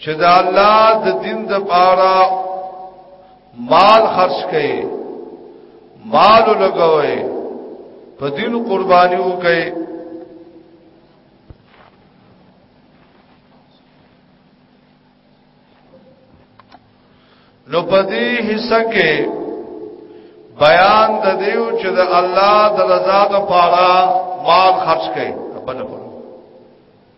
چې دا الله د دین د پاره مال خرج کړي مال لګوي په دین قرباني وکړي نو په دې حصہ کې بیان د دیو چې د الله د رضا لپاره مال خرج کړي په نه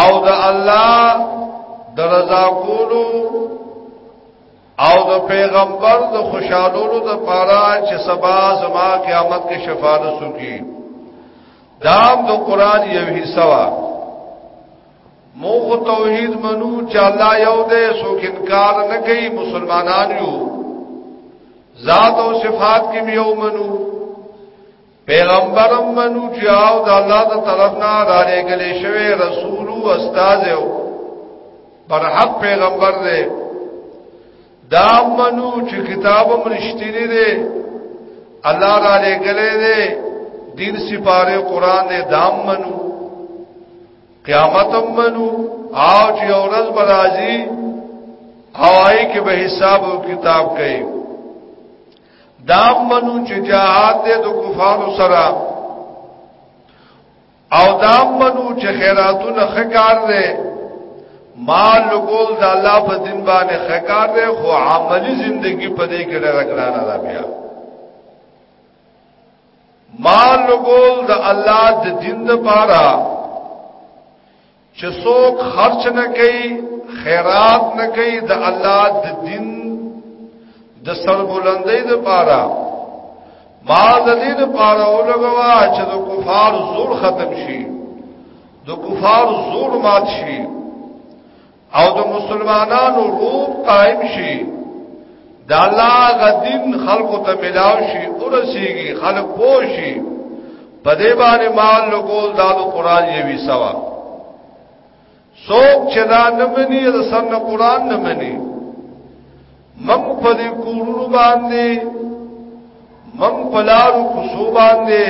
او د الله د رضا کولو او د پیغمبر د خوشالولو د پاره چې سبا زما قیامت کې شفاعت وکړي دام د قران یو حصہ وا موږ توحید منو چې الله یو دې څوک انکار نه کوي مسلمانان یو ذات او صفات کې یو منو پیغمبر منو چې او د الله د طرف نه را لګل شوی رسول او استاد او پر حق پیغمبر دی دا منو چې کتاب هم رښتینی دی الله را لګل دی دین سپاره قران دی دا منو قیامت هم منو او چې اورز برازي هواي کې به حساب او کتاب کوي دا منو چې جهاد دې د کفارو سره او دا منو چې خیراتونه خکار دې مال لګول د الله په دین باندې خکار دې خو عملی زندگی په دې کې ډېر ګران ده بیا مال لګول د الله د دین لپاره چې څوک خرچ نه کوي خیرات نه کوي د الله د دین د سربلندۍ لپاره ما د دې لپاره ولګوا چې د کفار زور ختم شي د کفار زور مات شي او د مسلمانانو روح قائم شي د الله غدین خلقو ته ملاو شي او رسیږي خلق پوشي په دې باندې مال لګول دا د قران یوي سوا څوک چې دا نه مني د سن قران نه مني مم په دې کورونو باندې مم په لارو کوڅو باندې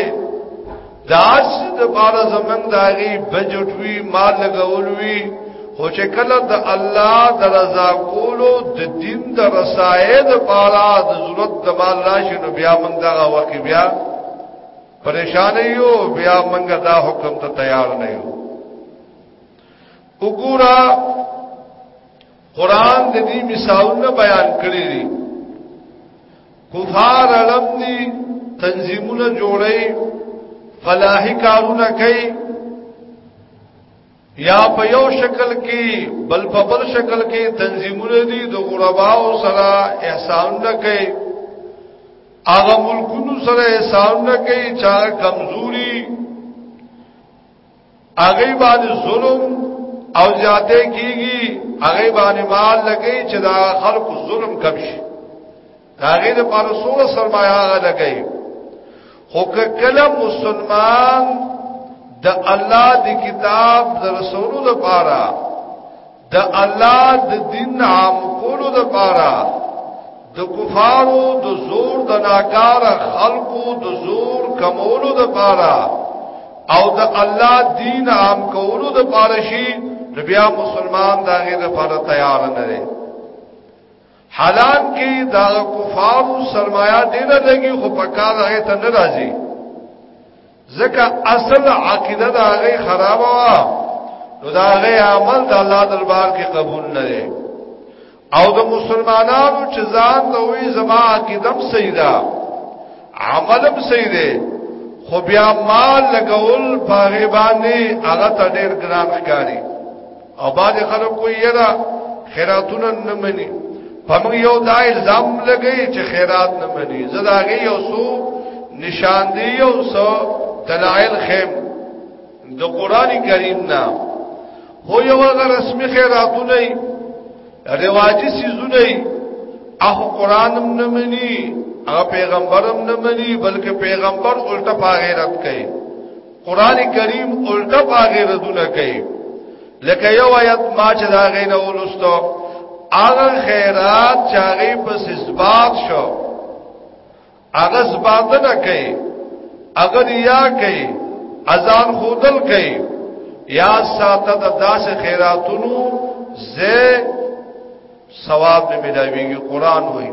داس د بار زمنګ داغي بجټ وی مال لګول وی خو چې کله د الله د رضا کولو د دین د رسایې د پاره د ضرورت د مال راشي نو بیا موږ دا وخت بیا پریشان یو بیا منګه دا حکم ته تیار نه یو وګورا قران د دې مثالونه بیان کړی دي کفار علم دي تنظیمونه جوړي فلاحي کارونه کوي یا په یو شکل کې بل په بل شکل کې تنظیمونه دي د غرباو سره احسان نه کوي هغه ملکونو سره احسان نه کوي چې کمزوري هغه باندې ظلم او زیاته کیږي هغه باندې مال لګي چې دا خلق ظلم کم شي داغه د پاره سوره سرمایه هغه لګي خو کله مسلمان د الله د کتاب د رسولو لپاره د الله د دین عام کولو لپاره د کفارو د زور د ناکار خلقو د زور کمولو لپاره او د الله دین عام کولو لپاره شي بیا مسلمان داغه لپاره تیار نه دی حالان کې دا کفار سرمایا دې نه لګي خو په کار هغه ته ناراضي ځکه اصل عقیده دا هغه خراب وا نو دا هغه عمل د الله دربار کې قبول نه دی او د مسلمانانو چې ځان ته وي زما عقیدم صحیح ده عملم صحیح ده خو بیا مال لګول په غیبانه هغه ته ډیر ګران ښکاری او بعد خلک کوی یرا خیراتونه نه مني پمغ یو دا الزام لګی چې خیرات نه مني زداغه یو سو نشان دی یو سو دلائل خیم د قران کریم نه هو یو هغه رسمي خیراتونه رواجی سيزونه اخو قران هم نه مني او پیغمبرم نه مني بلکې پیغمبر الټه پاغیرت کوي قران کریم الټه باغې ردونه کوي لکه یو آیت ما چې دا غینه ولستو هغه خیرات چې هغه په سبات شو هغه سبات نه کوي هغه ریا کوي اذان خودل کوي یا ساته د داسې خیراتونو زه ثواب به ملاویږي قران وایي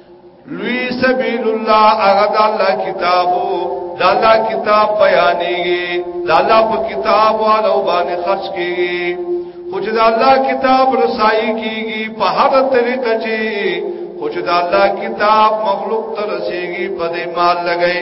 لوی سبیل الله هغه د الله کتابو د الله کتاب بیانېږي د الله په کتاب والو باندې خرج کیږي خو چې د الله کتاب رسایي کیږي په هر طریقه چې خو چې د الله کتاب مخلوق ته رسیږي په دې مال لګي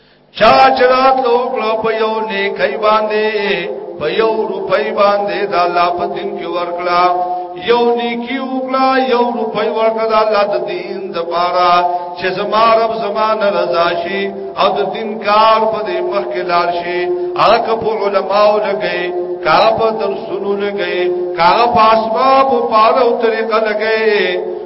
چا چرات لو کړه په یو نیکي باندې په یو روپۍ باندې د الله په دین کې ورکړه یو نیکی وکړه یو روپۍ ورکړه د الله د دین د پاره چې زما رب زمانه رضا شي او د دین کار په دې مخ کې لار شي هغه په علماو لګي کار په درسونو لګي کار په اسباب او پاره او طریقه لګي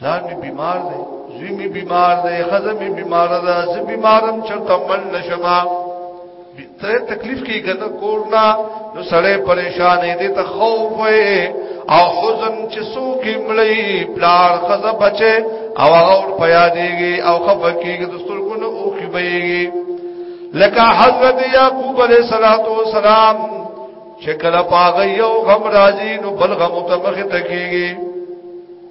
پلان می بیمار دی زوی می بیمار دی خزه می بیمار ده زه بیمارم چرته مل نشما ته تکلیف کې ګنه کورنا نو سړی پریشان دی ته خوف او حزن چې څوک مړی پلار خزه بچي او اور پیا دیږي او خفه کیږي د سترګو نه اوخي بهږي لکه حضرت یعقوب علیہ الصلوۃ والسلام چې کله پاغه یو غم راځي نو بل غم ته مخ ته کیږي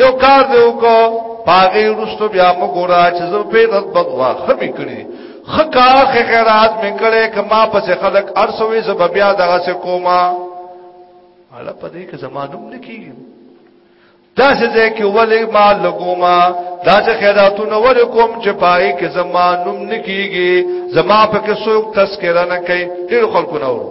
یو کار دی وکړو پاغي رستو بیا وګورا چې زه په رد بدوا خمی کړی خکا خیرات مې کړې کما پس خلق ارسوي زب بیا دغه سه کوما الا پدې کې زمانوم لکیږي دا څه دې کې ولې ما لګوما دا چې خیراتونه ور کوم چې پای کې زمانوم نکیږي زما په کې څوک تذکرہ نه کوي ډېر خلکو نه ورو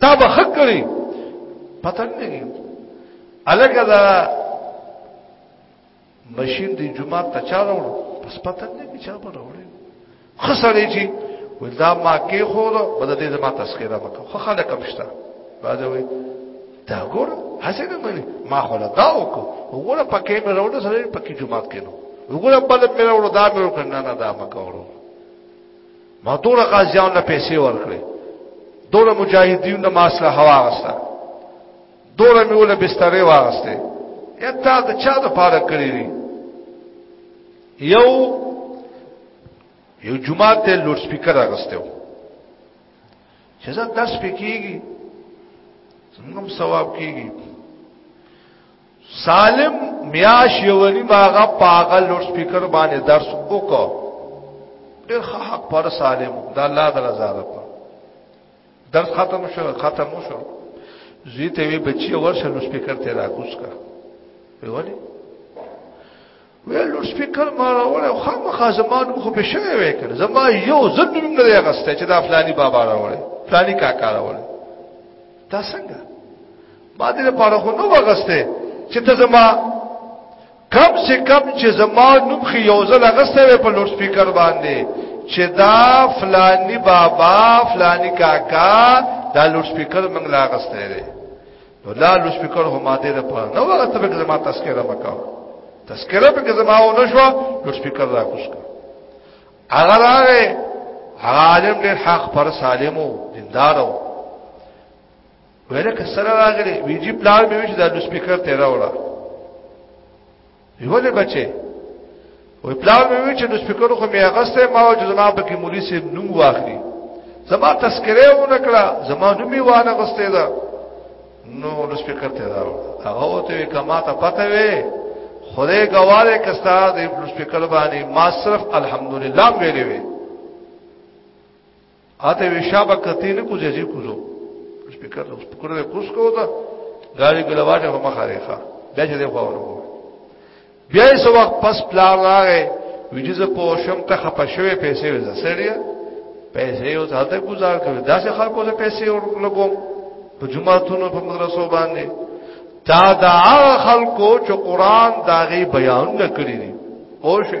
تا به حق کړی پته نه لګي الګا دا ماشین دی جمعه ته چا راوړو پس پته نه لګي چا به راوړي خسرې چې ولدا ما کې خو بده دې زما تذکرہ وکړه خو خلک مشته بعد وي دا ګور هڅه نه مې ما خو لا دا وکړو وګوره پکې مې راوړو سره پکې جمعه کې نو وګوره بل مې راوړو دا مې وکړ نه نه دا ما کوړو ما ټول قاضیان له پیسې ورکړې دوله مجاهدین د ماسله هوا غسته دوله میوله بسترې واغسته یا تا د چا د پاره کړی دی یو یو جمعه ته لوډ سپیکر راغسته و چې زه درس پکېږي څنګه ثواب کېږي سالم میاش یوری باغه پاغه لوډ سپیکر باندې درس وکړه ډېر حق پر سالم د الله تعالی زاره پر درس ختم شو ختم شو زی ته وی بچي ورشه لوډ سپیکر ته راکوس کا ویولې ویل لوډ سپیکر ما راوړی او خامخا زما نوم خو پې شوی وی که زما یو زر نوم نه دی اخیستی چې دا فلاني بابا راوړی فلاني کاکا راوړی دا څنګه ما دې لپاره خو نه وغسته چې ته زما کم سے کم چې زما نوم خې یو ځل اغسته وې په لوډ سپیکر باندې چې دا فلانی بابا فلانی کاکا دا لوډ سپیکر منګلا اغسته دی نو لا لو سپیکر هم ماده ده په نو هغه ته به ما تذکرہ وکاو تذکرہ به زما و نشو لو سپیکر را کوش کا هغه راغه هغه عالم ډیر حق پر سالمو دیندارو ویله کسره راغلی ویجی پلان به وی چې دا لو سپیکر ته راوړه ویولې بچي وی پلار مې وی چې د سپیکر خو مې اغسته ما او جناب کې مولوی سي نوم واخلي زما تذکره و نکړه زما نوم یې وانه غسته ده نو د سپیکر ته دا هغه ته کما ته پته وي خدای ګواله کستا د سپیکر باندې ما صرف الحمدلله ویلې وی اته وشابه کتی نه کوځي جی کوزو سپیکر له سپیکر له کوس کو دا غاړي ګل واټه هم خارېخه بیا چې دی خو ورو بیا یې سو وخت پس پلار راغې ویجزه په شم ته خپښوي پیسې وځه سړیا پیسې یو ځاته گزار کړو دا چې خلکو ته پیسې ورلګوم په جمعهتونو په مدرسو باندې تا دا خلکو چې قران داغي بیان نه کړی دی او شه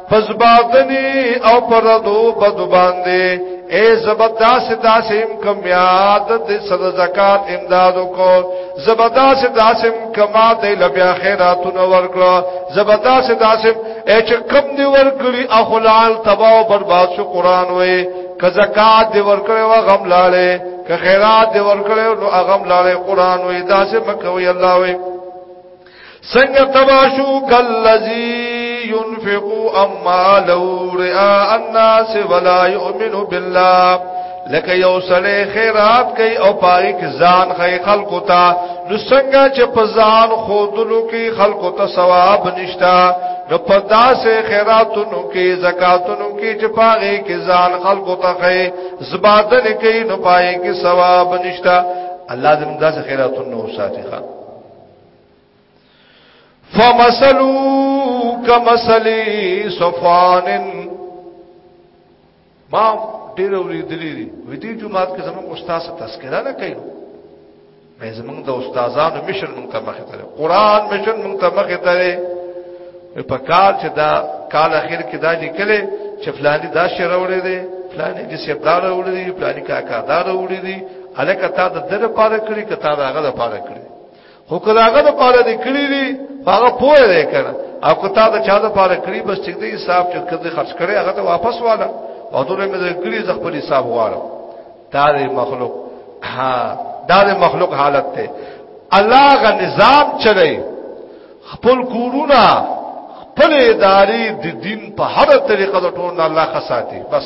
پس باغنی او پردو بدو باندې اے زبدا سے داسم کمیات د صد زکات امدادو کو زبدا سے داسم کما د لبیا خیراتونه ورکړه زبدا سے داسم اے چې کم دی ورکړي اخلال تباہ او برباد شو قران وې ک زکات دی ورکړي و غم لاله ک خیرات دی ورکړي نو غم لاله قران وې داسې مکوي الله وې څنګه تباشو کلذي ينفق اماله رئاء الناس ولا يؤمن بالله لکه یو سړی خیرات کوي او پای کې ځان خی خلکو ته نو څنګه چې په ځان خودلو کې خلکو ته ثواب نشتا نو په داسې خیراتونو کې زکاتونو کې چې پاغه کې ځان خلکو ته خی زبادل کې نو پای کې ثواب نشتا الله دې موږ داسې خیراتونو وساتي خان فمثلو کمثل صفوان ما ډیر اوریدلې دي وې دې جمعات کې زموږ استاد څخه تذکرہ نه کوي مې زموږ د استادانو مشن مونږ ته مخه ترې قران مشن مونږ ته مخه ترې په کال چې دا کال اخر کې دا لیکلې چې فلانی دا شعر وړي دي فلانی د سیبدار وړي دي فلانی کاکا دار وړي دي الکه تا د در پاره کړی کته هغه د پاره کړی خو کداغه د پاره د کړی دی هغه پوهه دی کنه او کته د چا د پاره کړی بس ټیک دی حساب چې کړی خرج کړي هغه ته واپس والا او دوی مې د کړی ز خپل حساب غواړم دا د مخلوق ها دا د مخلوق حالت ته الله غ نظام چلی خپل کورونا خپل اداري د دین په هر طریقه د ټول الله خصاتی بس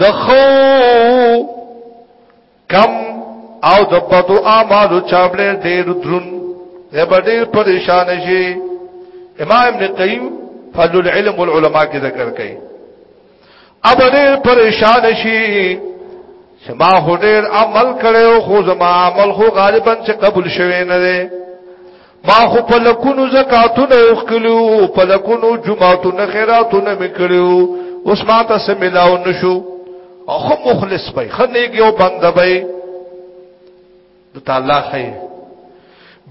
د خو کم او د بدو اعمالو چابلې ډېر درون دی به ډېر پریشان شي امام ابن قیم فضل العلم والعلماء کې ذکر کړي اب ډېر پریشان شي چې ما هډېر عمل کړو خو زما عمل خو غالبا چې قبول شوی نه دی ما خو په لکونو زکاتونه وکړو په لکونو جمعاتونه خیراتونه میکړو اوس ما ته سملاو نشو او خو مخلص پي خنيږي او بنده پي د تعالی خي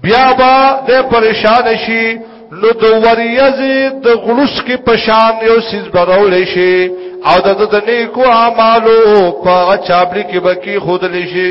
بیا با د پریشان شي نو د وریز د غلوس کې پشان یو سیز برول شي او د د نیکو اعمالو په چابلی کې بکی خود لشي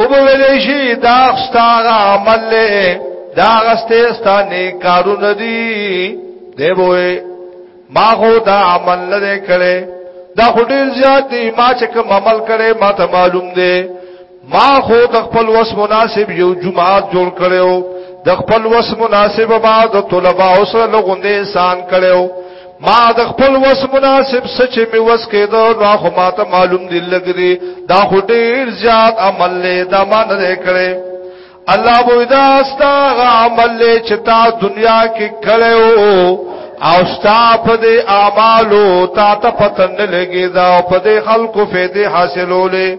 او به ویلې شي دا ستاره عمل له دا غسته ستانه کارونه دي دی بوې ما خو دا عمل نه کړي دا خډیر زیات دی ما چې کوم عمل کړي ما ته معلوم دی ما خو د خپل وس مناسب یو جمعات جوړ کړو د خپل وس مناسب بعد طلباء سره لغوندې سان کړو ما د خپل وس مناسب سچ می وس کېدو نو خو ما ته معلوم دی لګري دا خو ډیر زیات عمل له دا ما نه کړې الله بو دا ستا عمل له چتا دنیا کې کړو او ستا په دې اعمالو تا ته پتن لګي دا په دې خلکو فائدې حاصلولې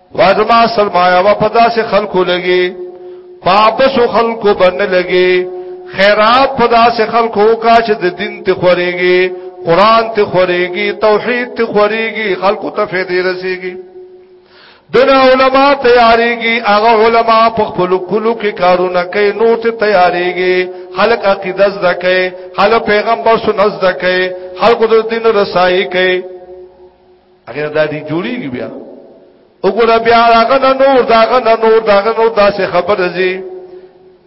واجما سرمایا و پدا سے خلقو لگی پاپس و خلقو بن لگی خیرات پدا سے خلقو کا چې د دین ته خوريږي قران ته خوريږي توحید ته خوريږي خلقو ته فائدې رسیږي دنا علماء تیاریږي هغه علماء په خپل کلو کې کارونه کوي نو ته تیاریږي خلق عقیده زده کوي خلق پیغمبر سنت زده کوي خلق د دین رسایي کوي هغه دا دي جوړيږي بیا وګوره بیا هغه نه نور داغه نه نور داغه نور داسې خبر زی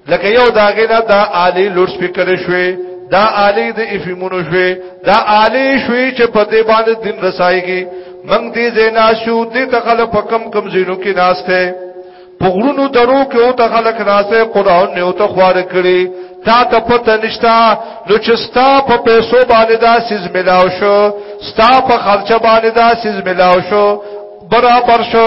لکه یو داغه نه دا عالی لوډ سپیکر شوي دا عالی د افیمونو شوي دا عالی شوي چې په دې باندې دین رسایږي من دې زینا شو دې تخل په کم کم زینو کې ناشته په غرونو درو کې او ته خلک راځي قران نه او ته خوار کړي تا ته پته نشتا نو چې ستا په پیسو باندې دا سیز ملاو شو ستا په خرچه باندې دا سیز ملاو شو برابر شو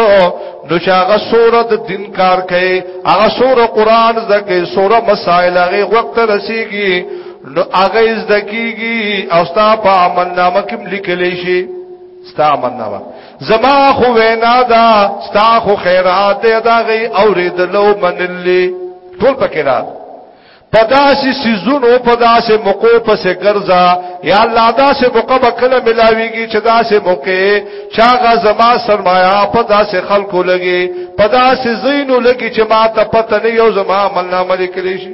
نو چې هغه سوره د دین کار کوي هغه سوره قران زکه سوره مسائل هغه وخت رسیږي نو هغه زکیږي او ستا په عمل نامه کې لیکل شي ستا عمل نامه زما خو وینا دا ستا خو خیرات دی دا غي اوریدلو منلی ټول پکې را پداسي سيزونو پداسي موقو پس ګرځا یا الله داسې موقع بکله ملاويږي چې داسې موقع چاغه زما سرمایا پداسي خلکو لګي پداسي زینو لګي چې ما ته پته نه یو زما عمل نه عمل کړی شي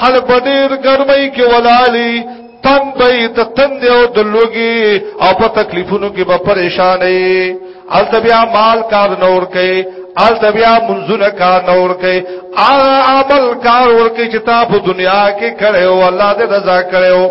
خلق په ډیر ګرمۍ کې ولالی تن به د تند او د لوګي او په تکلیفونو کې به پریشانې ال بیا مال کار نور کوي ال بیا منځونه کار نور کوي عمل کار ور کوي چې تا په دنیا کې کړو الله دې رضا کړو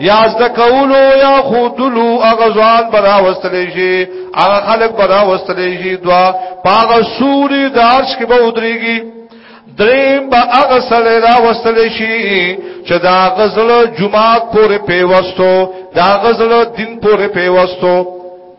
یا زکولو یا خودلو اغه ځوان برا وستلې شي اغه خلق برا وستلې شي دوا پاغه سوري دارش کې به ودرېږي دریم با اغه سره را وستلې شي چې دا غزل جمعه پورې پیوستو دا غزل دین پورې پیوستو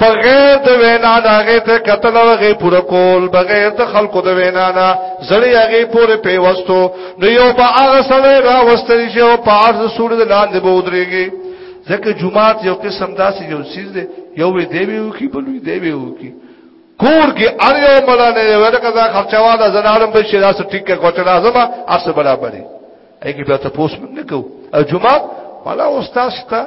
بغیر د وینا نه هغه ته قتل هغه پوره کول بغیر د خلکو د وینا نه زړی هغه پوره پیوستو نو یو په هغه سره را وستل شي او په ارز سور د لاندې به ودرېږي ځکه جمعات یو قسم داسې یو چیز دی یو وی دی ویو کی بلوی دی ویو کی کور کې ار یو ملا نه ورکه دا خرچواله زنارم به شي دا سټیک کې کوټه لازم ارس برابرې ایګي به تاسو نه کو جمعات مالا استاد ته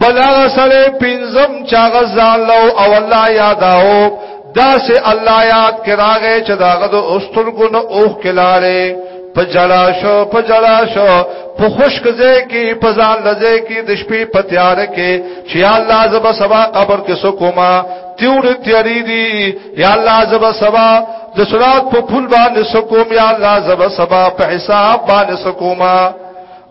بل هغه سره پنځم چاغه ځان لو او الله یاداو دا سه الله یاد کراغه چې داغه د اوسترګو نه اوخ کلاله په جلا شو په جلا شو په خوشک ځای کې په ځان لځای کې د شپې په تیار کې چې الله زب سبا قبر کې سکوما تیور تیری دی یا الله زب سبا د صلات په پھول باندې سکوم یا الله زب سبا په حساب باندې سکوما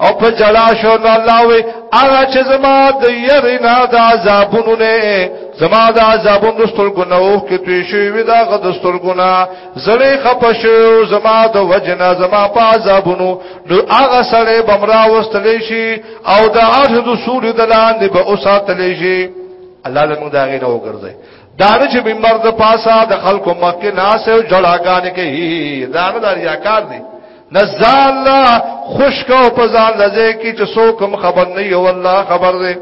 او په جلا شو نو الله وی هغه چې زما د يرینا د عذابونو نه زما د عذابونو سترګو نه اوخ کې توی شوی وی دا غد سترګو نه زړې خپشو زما د وجنا زما په عذابونو نو هغه سره بمرا وستلې شي او د عهد د سوري د لاندې به اوساتلې شي الله دې موږ دا غي نه وګرځي دانه چې منبر د پاسه د خلکو مکه ناس او جړاګان کوي دانه دار یا کار دی نزال الله خوش کو په ځان لځه کې چې څوک هم خبر نه یو والله خبر دی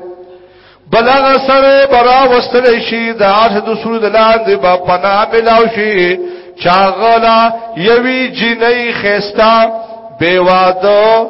بلغه سره برا وستل شي د اته د سرود لاندې با پنا ملاو شي چاغلا یوی جنې خيستا بیوادو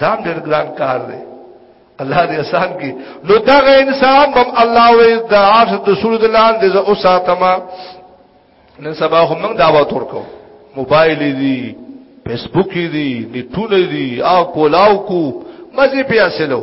دا ډېر ګران کار دی الله دې آسان کړي نو دا غي انسان بم الله وې د عرش د سورۃ الان دې او ساتما نن سبا هم موږ دعوت ورکو موبایل دې فیسبوک دې نیټونه دې او کولاو کو مزه پیاسلو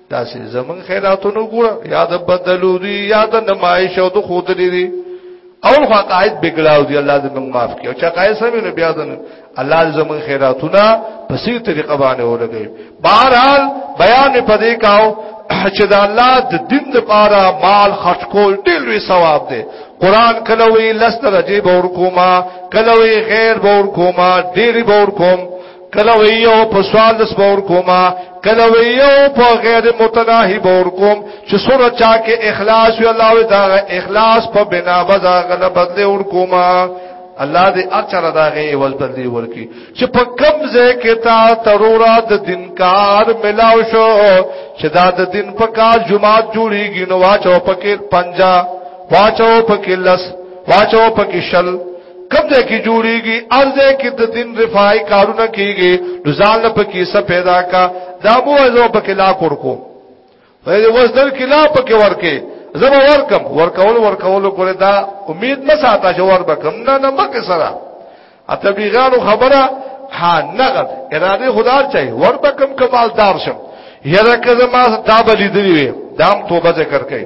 دا سه زمون خیراتونو ګوره یا د بدلو دي یا د نمایش او د خود دي او خو قائد بګلاو دي الله دې موږ معاف کړي او چې قائد سمې نو بیا دن الله دې زمون خیراتونه په سي طریقه باندې ولګي بهرحال بیان په دې کاو چې د الله د دین لپاره مال خرج کول ډېر لوی ثواب دی قران کله وی لست رجیب اور کوما کله وی غیر بور کوما ډېر بور کوم کله ویو په سوال د سپور کوما کله ویو په غیر متناهی بور کوم چې سره چا کې اخلاص وی الله وی دا اخلاص په بنا بزا غنه بدله ور کوما الله دې اچره داغه ول بدلی ورکی چې په کم ځای کې تا ترورا د دین کار ملاو شو چې دا د دین په کار جمعه جوړیږي نو واچو پکې پنجا واچو پکې لس واچو پکې شل کم ځای کې جوړيږي ارزه کې د دین رفای کارونه کیږي نو ځان له پکې څه پیدا کا دا مو ازو پکې لا کور کو وای د وزدل کې لا پکې ورکه زما ورکم ورکول ورکول کړه دا امید نه ساته چې ور بکم نه نه مکه سره اته بیغانو خبره ها نغد اراده خدا چي ور بکم کمالدار شم یره کزما دا بلی دی دام توبه ذکر کړي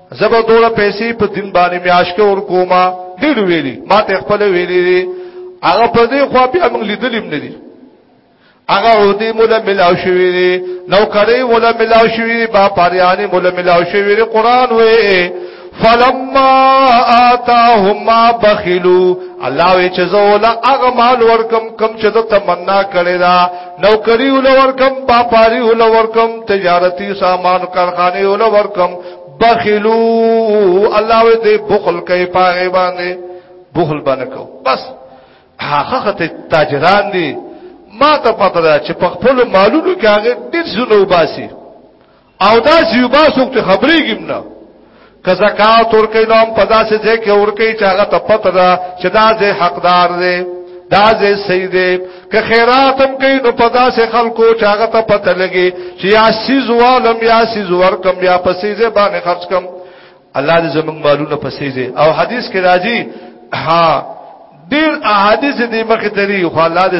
زبا دوړه پیسې په دین باندې میاش کې ور کوما ډیر ویلي ما ته خپل ویلي هغه په دې خو بیا موږ لیدلیم نه دي هغه عودي مولا ملاو شوی دی نو کړي مولا ملاو شوی دی با پاریانی مولا ملاو شوی دی قران وې فلما آتاهم ما بخلوا الله وی چې زولا هغه مال ورکم کم چې د تمنا کړی دا نوکری ولور کم باپاری ولور کم تجارتی سامان کارخانه ولور کم بخلو الله دې بخل کوي پاغه باندې بخل باندې کو بس هغه ته تاجران دي ما ته پته ده چې په خپل مالونو کې هغه ډیر زونه وباسي او دا چې با څوک ته خبرې کیم نه که زکات ور کوي نو په داسې ځای کې ور کوي چې هغه ته پته ده چې دا ځای حقدار دی دا ځای صحیح دی که خیرات هم کوي نو په داسې خلکو چې هغه ته پته لګي چې یا سیز والم یا سیز ور کم یا پسې ځای باندې خرج کم الله دې زموږ مالونه پسې ځای او حدیث کې راځي ها ډیر احادیث دې مخې ته لري خو الله دې